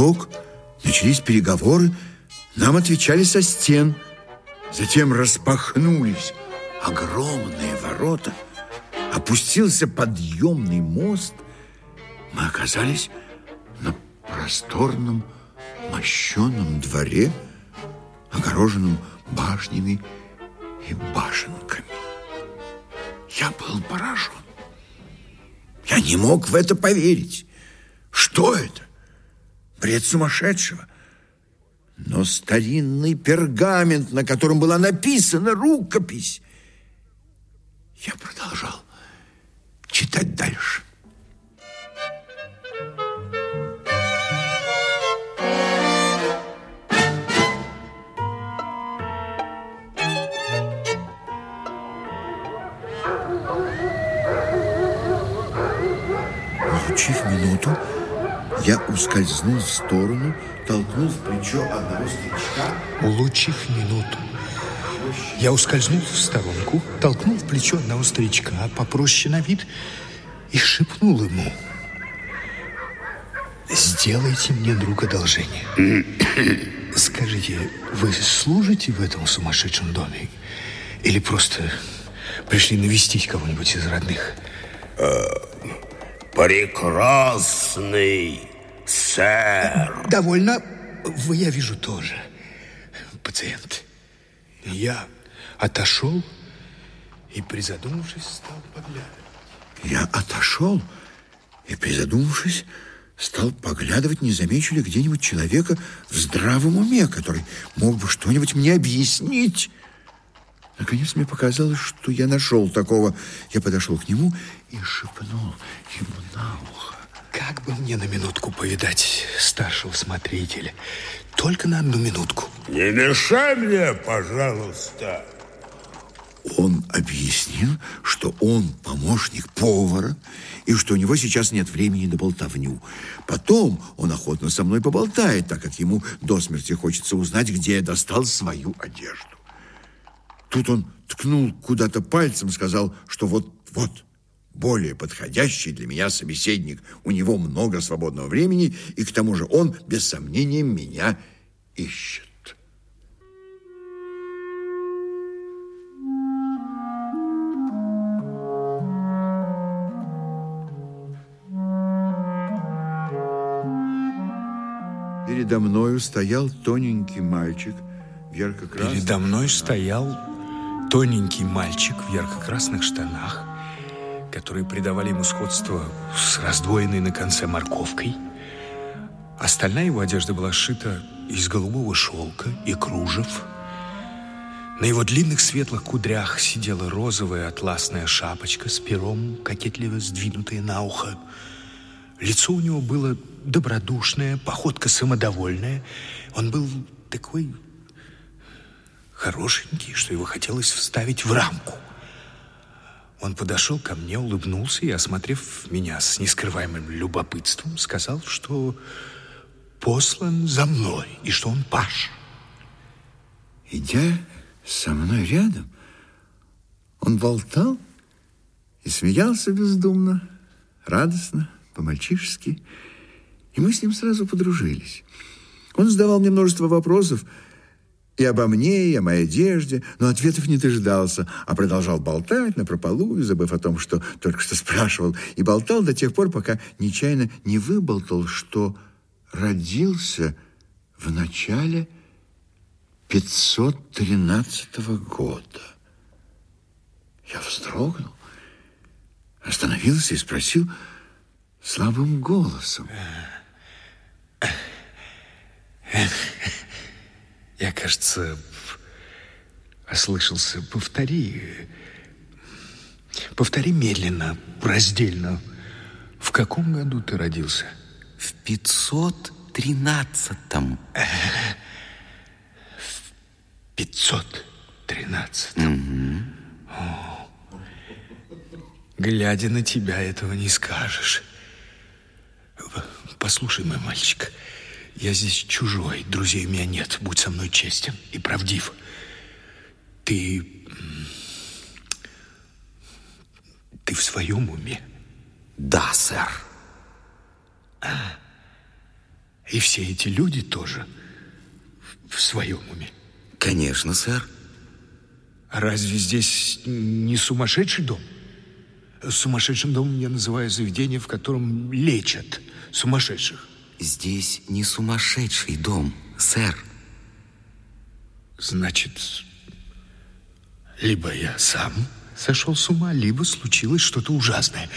рог. Начались переговоры. Нам отвечали со стен. Затем распахнулись огромные ворота. Опустился подъемный мост. Мы оказались на просторном мощенном дворе, огороженном башнями и башенками. Я был поражен. Я не мог в это поверить. Что это? Бред сумасшедшего. Но старинный пергамент, на котором была написана рукопись, я продолжал читать дальше. Улучив минуту, я ускользнул в сторону, толкнул в плечо одного старичка. Улучив минуту, я ускользнул в сторонку, толкнул в плечо одного старичка, попроще на вид, и шепнул ему. Сделайте мне, друг, одолжение. Скажите, вы служите в этом сумасшедшем доме? Или просто пришли навестить кого-нибудь из родных? Прекрасный сэр. Довольно. Вы, я вижу, тоже пациент. Я отошел и, призадумавшись, стал поглядывать. Я отошел и, призадумавшись, стал поглядывать, не замечу ли где-нибудь человека в здравом уме, который мог бы что-нибудь мне объяснить. Наконец мне показалось, что я нашел такого. Я подошел к нему и шепнул ему на ухо. Как бы мне на минутку повидать старшего смотрителя? Только на одну минутку. Не мешай мне, пожалуйста. Он объяснил, что он помощник повара и что у него сейчас нет времени на болтовню. Потом он охотно со мной поболтает, так как ему до смерти хочется узнать, где я достал свою одежду. Тут он ткнул куда-то пальцем, сказал, что вот-вот более подходящий для меня собеседник. У него много свободного времени, и к тому же он, без сомнения, меня ищет. Передо мною стоял тоненький мальчик в ярко-красном... Передо мной стоял тоненький мальчик в ярко-красных штанах, которые придавали ему сходство с раздвоенной на конце морковкой. Остальная его одежда была сшита из голубого шелка и кружев. На его длинных светлых кудрях сидела розовая атласная шапочка с пером, кокетливо сдвинутая на ухо. Лицо у него было добродушное, походка самодовольная. Он был такой хорошенький, что его хотелось вставить в рамку. Он подошел ко мне, улыбнулся и, осмотрев меня с нескрываемым любопытством, сказал, что послан за мной и что он Паш. Идя со мной рядом, он болтал и смеялся бездумно, радостно, по-мальчишески, и мы с ним сразу подружились. Он задавал мне множество вопросов и обо мне, и о моей одежде, но ответов не дождался, а продолжал болтать на прополую, забыв о том, что только что спрашивал, и болтал до тех пор, пока нечаянно не выболтал, что родился в начале 513 года. Я вздрогнул, остановился и спросил слабым голосом. Я, кажется, ослышался. Повтори. Повтори медленно, раздельно. В каком году ты родился? В 513-м. В 513-м. Глядя на тебя, этого не скажешь. Послушай, мой мальчик, я здесь чужой, друзей у меня нет. Будь со мной честен и правдив. Ты... Ты в своем уме? Да, сэр. И все эти люди тоже в своем уме? Конечно, сэр. А разве здесь не сумасшедший дом? Сумасшедшим домом я называю заведение, в котором лечат сумасшедших. Здесь не сумасшедший дом, сэр. Значит, либо я сам сошел с ума, либо случилось что-то ужасное.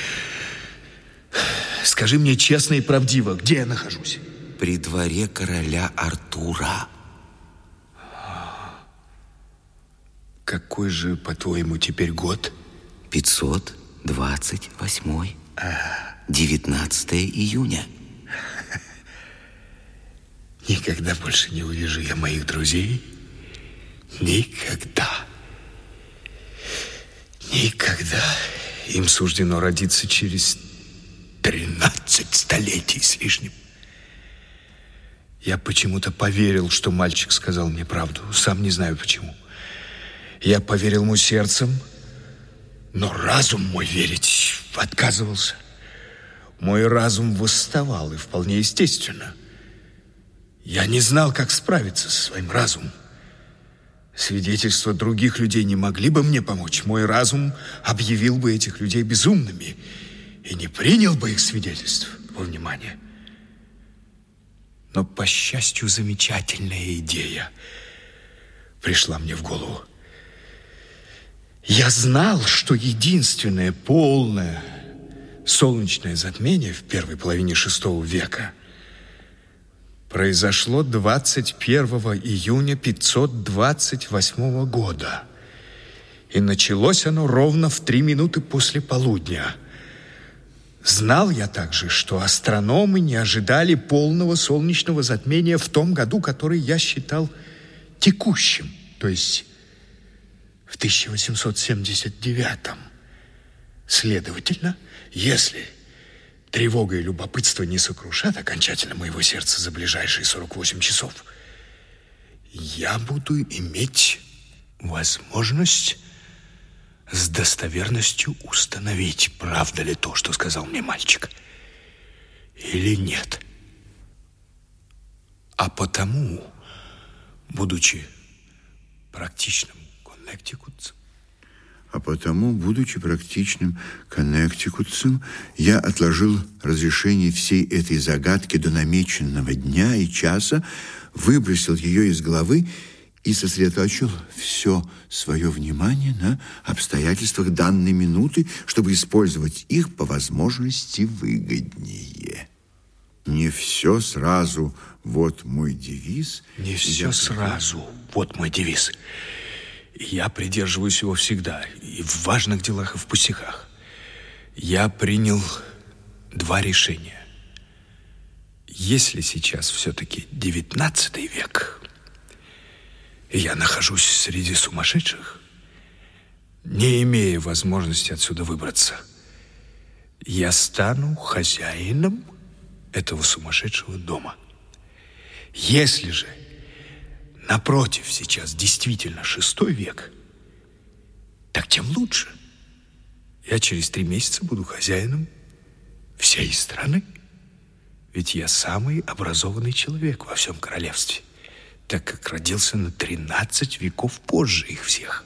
Скажи мне честно и правдиво, где я нахожусь? При дворе короля Артура. Какой же, по-твоему, теперь год? 528. 19 июня. Никогда больше не увижу я моих друзей. Никогда. Никогда. Им суждено родиться через 13 столетий с лишним. Я почему-то поверил, что мальчик сказал мне правду. Сам не знаю почему. Я поверил ему сердцем, но разум мой верить отказывался. Мой разум восставал, и вполне естественно. Я не знал, как справиться со своим разумом. Свидетельства других людей не могли бы мне помочь. Мой разум объявил бы этих людей безумными и не принял бы их свидетельств во внимание. Но, по счастью, замечательная идея пришла мне в голову. Я знал, что единственное полное солнечное затмение в первой половине шестого века произошло 21 июня 528 года. И началось оно ровно в три минуты после полудня. Знал я также, что астрономы не ожидали полного солнечного затмения в том году, который я считал текущим, то есть в 1879. Следовательно, если тревога и любопытство не сокрушат окончательно моего сердца за ближайшие 48 часов, я буду иметь возможность с достоверностью установить, правда ли то, что сказал мне мальчик, или нет. А потому, будучи практичным коннектикутцем, а потому, будучи практичным коннектикутцем, я отложил разрешение всей этой загадки до намеченного дня и часа, выбросил ее из головы и сосредоточил все свое внимание на обстоятельствах данной минуты, чтобы использовать их по возможности выгоднее. Не все сразу, вот мой девиз. Не все я... сразу, вот мой девиз. Я придерживаюсь его всегда, и в важных делах, и в пустяках. Я принял два решения. Если сейчас все-таки девятнадцатый век, и я нахожусь среди сумасшедших, не имея возможности отсюда выбраться, я стану хозяином этого сумасшедшего дома. Если же Напротив, сейчас действительно шестой век. Так тем лучше. Я через три месяца буду хозяином всей страны. Ведь я самый образованный человек во всем королевстве, так как родился на 13 веков позже их всех.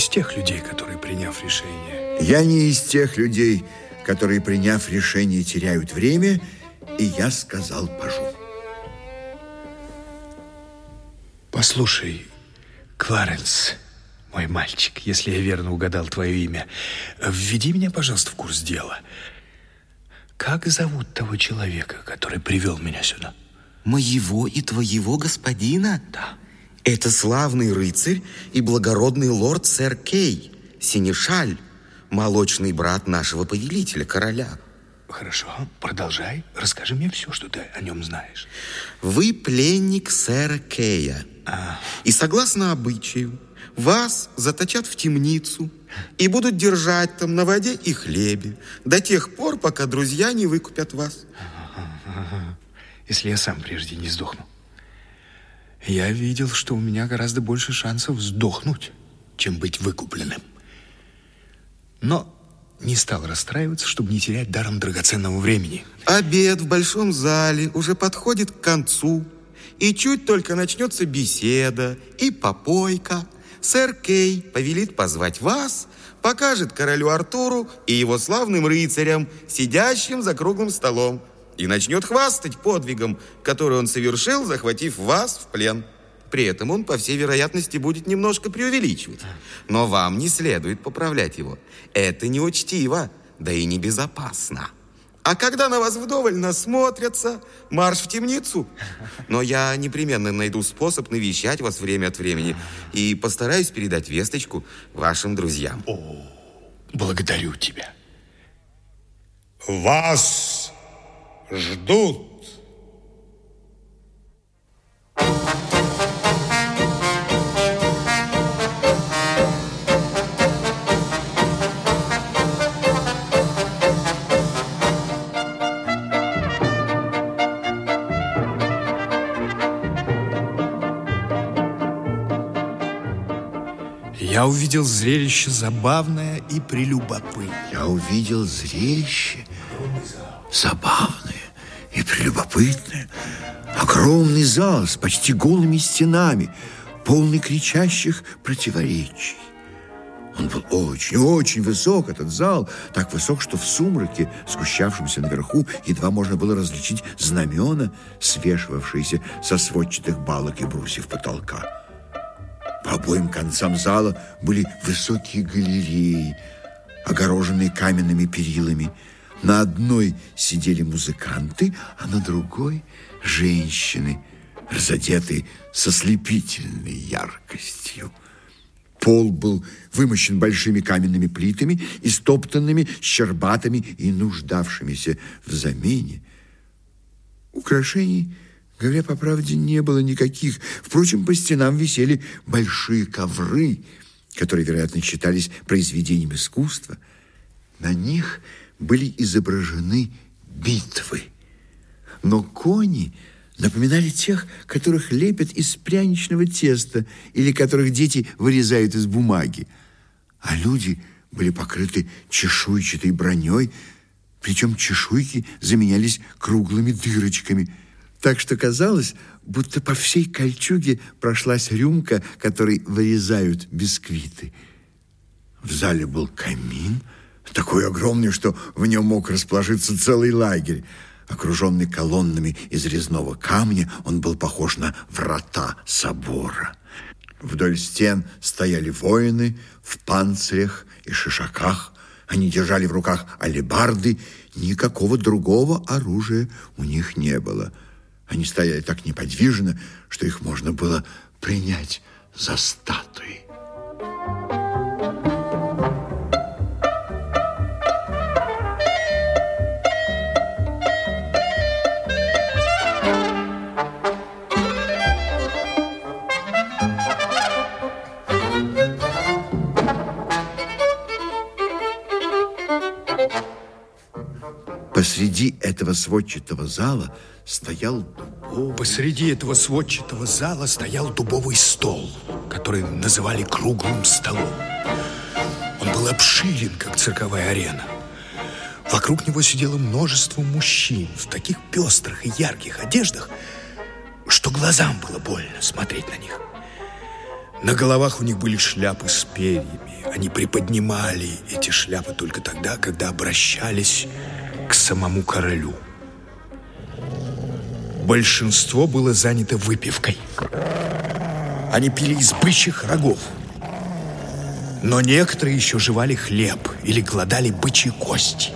Из тех людей, которые, приняв решение... Я не из тех людей, которые, приняв решение, теряют время, и я сказал «пожу». Послушай, Кларенс, мой мальчик, если я верно угадал твое имя, введи меня, пожалуйста, в курс дела. Как зовут того человека, который привел меня сюда? Моего и твоего господина? Да. Это славный рыцарь и благородный лорд сэр Кей, синешаль, молочный брат нашего повелителя, короля. Хорошо, продолжай. Расскажи мне все, что ты о нем знаешь. Вы пленник сэра Кея. А. И согласно обычаю, вас заточат в темницу и будут держать там на воде и хлебе до тех пор, пока друзья не выкупят вас. если я сам прежде не сдохну. Я видел, что у меня гораздо больше шансов сдохнуть, чем быть выкупленным. Но не стал расстраиваться, чтобы не терять даром драгоценного времени. Обед в большом зале уже подходит к концу. И чуть только начнется беседа и попойка, сэр Кей повелит позвать вас, покажет королю Артуру и его славным рыцарям, сидящим за круглым столом, и начнет хвастать подвигом, который он совершил, захватив вас в плен. При этом он, по всей вероятности, будет немножко преувеличивать. Но вам не следует поправлять его. Это неучтиво, да и небезопасно. А когда на вас вдоволь насмотрятся, марш в темницу. Но я непременно найду способ навещать вас время от времени и постараюсь передать весточку вашим друзьям. О, благодарю тебя. Вас ждут. Я увидел зрелище забавное и прелюбопытное. Я увидел зрелище забавное и прелюбопытное. Огромный зал с почти голыми стенами, полный кричащих противоречий. Он был очень-очень высок, этот зал, так высок, что в сумраке, сгущавшемся наверху, едва можно было различить знамена, свешивавшиеся со сводчатых балок и брусьев потолка. По обоим концам зала были высокие галереи, огороженные каменными перилами. На одной сидели музыканты, а на другой – женщины, разодетые со слепительной яркостью. Пол был вымощен большими каменными плитами, истоптанными, щербатыми и нуждавшимися в замене. Украшений – Говоря по правде, не было никаких. Впрочем, по стенам висели большие ковры, которые, вероятно, считались произведением искусства. На них были изображены битвы. Но кони напоминали тех, которых лепят из пряничного теста или которых дети вырезают из бумаги. А люди были покрыты чешуйчатой броней, причем чешуйки заменялись круглыми дырочками – так что казалось, будто по всей кольчуге прошлась рюмка, которой вырезают бисквиты. В зале был камин, такой огромный, что в нем мог расположиться целый лагерь. Окруженный колоннами из резного камня, он был похож на врата собора. Вдоль стен стояли воины в панцирях и шишаках. Они держали в руках алебарды. Никакого другого оружия у них не было – они стояли так неподвижно, что их можно было принять за статуи. Этого сводчатого зала стоял дубовый... Посреди этого сводчатого зала стоял дубовый стол, который называли круглым столом. Он был обширен, как цирковая арена. Вокруг него сидело множество мужчин в таких пестрых и ярких одеждах, что глазам было больно смотреть на них. На головах у них были шляпы с перьями. Они приподнимали эти шляпы только тогда, когда обращались к самому королю. Большинство было занято выпивкой. Они пили из бычьих рогов. Но некоторые еще жевали хлеб или гладали бычьи кости.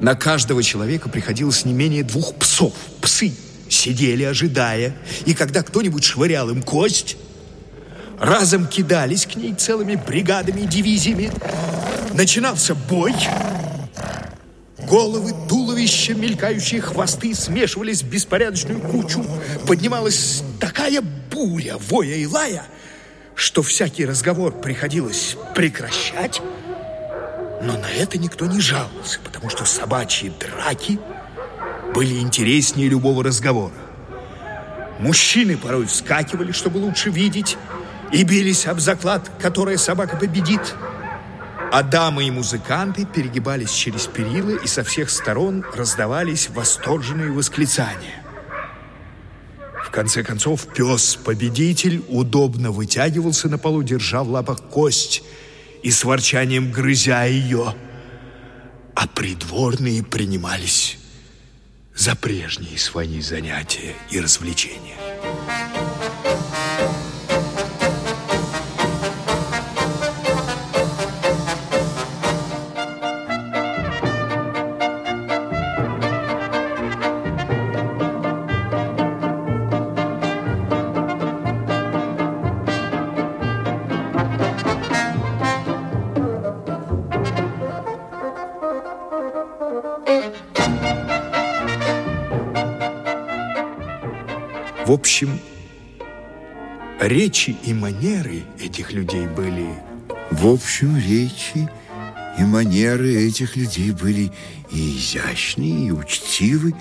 На каждого человека приходилось не менее двух псов. Псы сидели, ожидая, и когда кто-нибудь швырял им кость, разом кидались к ней целыми бригадами и дивизиями. Начинался бой – Головы, туловища, мелькающие хвосты смешивались в беспорядочную кучу. Поднималась такая буря, воя и лая, что всякий разговор приходилось прекращать. Но на это никто не жаловался, потому что собачьи драки были интереснее любого разговора. Мужчины порой вскакивали, чтобы лучше видеть, и бились об заклад, которая собака победит. А дамы и музыканты перегибались через перила, и со всех сторон раздавались восторженные восклицания. В конце концов, пес-победитель удобно вытягивался на полу, держа в лапах кость и с ворчанием грызя ее, а придворные принимались за прежние свои занятия и развлечения. Речи и манеры этих людей были... В общем, речи и манеры этих людей были и изящные, и учтивы,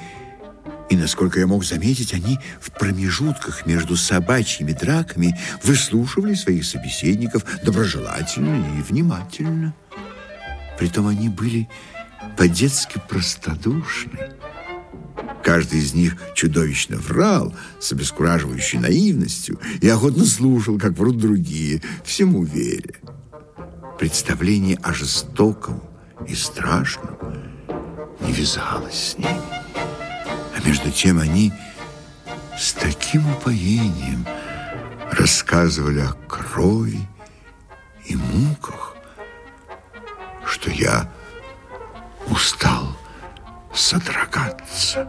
и, насколько я мог заметить, они в промежутках между собачьими драками выслушивали своих собеседников доброжелательно и внимательно. Притом они были по-детски простодушны. Каждый из них чудовищно врал с обескураживающей наивностью и охотно слушал, как врут другие, всему веря. Представление о жестоком и страшном не вязалось с ними. А между тем они с таким упоением рассказывали о крови и муках, что я устал содрогаться.